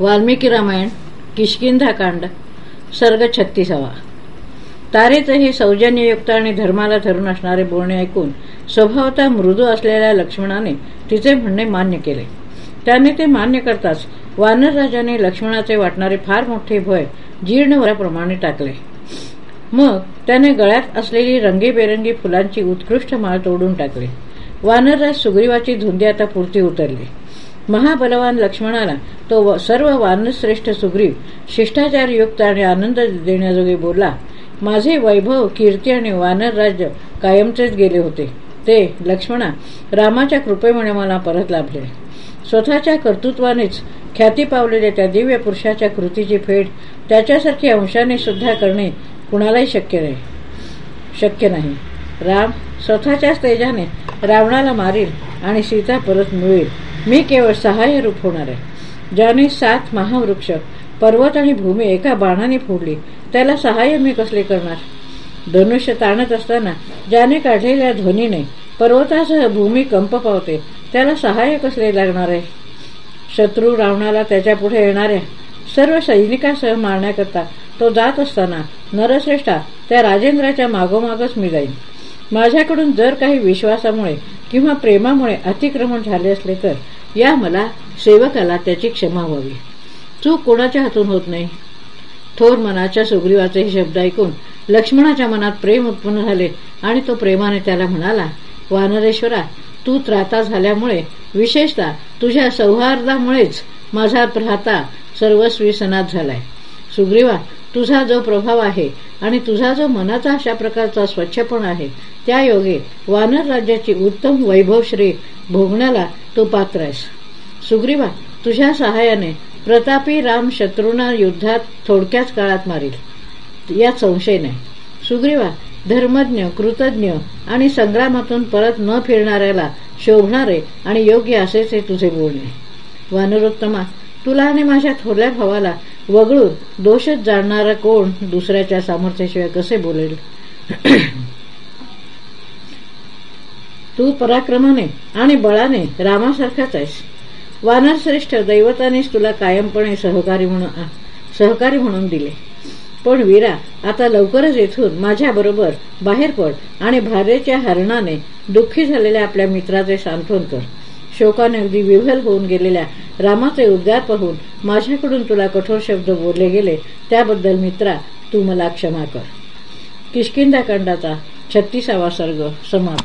वाल्मिकी रामायण किशकिंधाकांड सर्ग छत्तीसावा. तारेचं हे सौजन्ययुक्त आणि धर्माला धरून असणारे बोलणे ऐकून स्वभावता मृदू असलेल्या लक्ष्मणाने तिचे म्हणणे मान्य केले. त्याने ते मान्य करताच वानर राजाने लक्ष्मणाचे वाटणारे फार मोठे भय जीर्णवराप्रमाणे टाकले. मग त्याने गळ्यात असलेली रंगीबेरंगी फुलांची उत्कृष्ट माळ तोडून टाकली. वानरराज सुग्रीवाची धुंदी आता पुरती उतरली. महाबलवान लक्ष्मणाला तो सर्व वानश्रेष्ठ सुग्रीव शिष्टाचारयुक्त आणि आनंद देण्याजोगे बोलला माझे वैभव कीर्ती आणि वानर राज्य कायमचेच गेले होते ते लक्ष्मणा रामाच्या कृपेमुळे मला परत लाभले. स्वतःच्या कर्तृत्वानेच ख्याती पावलेल्या त्या दिव्य पुरुषाच्या कृतीची फेड त्याच्यासारखी अंशाने सुद्धा करणे कुणालाही शक्य नाही. शक्य नाही. राम स्वतःच्याच तेजाने रावणाला मारील आणि सीता परत मिळेल. मी केवळ सहाय्य रूप होणार आहे. ज्याने सात महावृक्ष पर्वत आणि भूमी एका बाणाने फोडली त्याला सहाय्य मी कसले करणार? धनुष्य ताणत असताना ज्याने काढलेल्या ध्वनीने पर्वतासह भूमी कंप पावते त्याला सहाय्य कसले लागणार आहे? शत्रू रावणाला त्याच्या पुढे येणाऱ्या सर्व सैनिकासह मारण्याकरता तो जात असताना नरश्रेष्ठा त्या राजेंद्राच्या मागोमागच मी जाईन. माझ्याकडून जर काही विश्वासामुळे किंवा प्रेमामुळे अतिक्रमण झाले असले तर या मला सेवकाला त्याची क्षमा व्हावी. चूक कोणाच्या हातून होत नाही? थोर मनाच्या सुग्रीवाचे हे शब्द ऐकून लक्ष्मणाच्या मनात प्रेम उत्पन्न झाले आणि तो प्रेमाने त्याला म्हणाला वानरेश्वरा तू त्राता झाल्यामुळे विशेषतः तुझ्या सौहार्दामुळेच माझा भ्राता सर्वस्वी सनात झालाय. सुग्रीवा तुझा जो प्रभाव आहे आणि तुझा जो मनाचा अशा प्रकारचा स्वच्छपण आहे त्या योगे वानर राज्याची उत्तम वैभवश्री भोगण्याला तू पात्र आहेस. सुग्रीवा तुझ्या सहाय्याने प्रतापी राम शत्रूंना युद्धात थोडक्याच काळात मारील. यात संशय नाही. सुग्रीवा धर्मज्ञ कृतज्ञ आणि संग्रामातून परत न फिरणाऱ्याला शोभणारे आणि योग्य असेच हे तुझे बोलणे वानरोत्तमा तुला आणि माझ्या थोरल्या भावाला वगळून दोषच जाणणारा कोण दुसऱ्याच्या सामर्थ्याशिवाय कसे बोलेल? तू पराक्रमाने आणि बळाने रामासारखाच आहेस. वानरश्रेष्ठ दैवतानेच तुला कायमपणे सहकारी म्हणून सहकारी म्हणून दिले. पण वीरा आता लवकरच येथून माझ्याबरोबर बाहेर पड आणि भारेच्या हरणाने दुःखी झालेल्या आपल्या मित्राचे सांत्वन कर. शोकाने अगदी विव्हल होऊन गेलेल्या रामाचे उद्गार पाहून माझ्याकडून तुला कठोर शब्द बोलले गेले त्याबद्दल मित्रा तू मला क्षमा कर. किशकिंदाकांडाचा छत्तीसावा सर्ग समाप्त.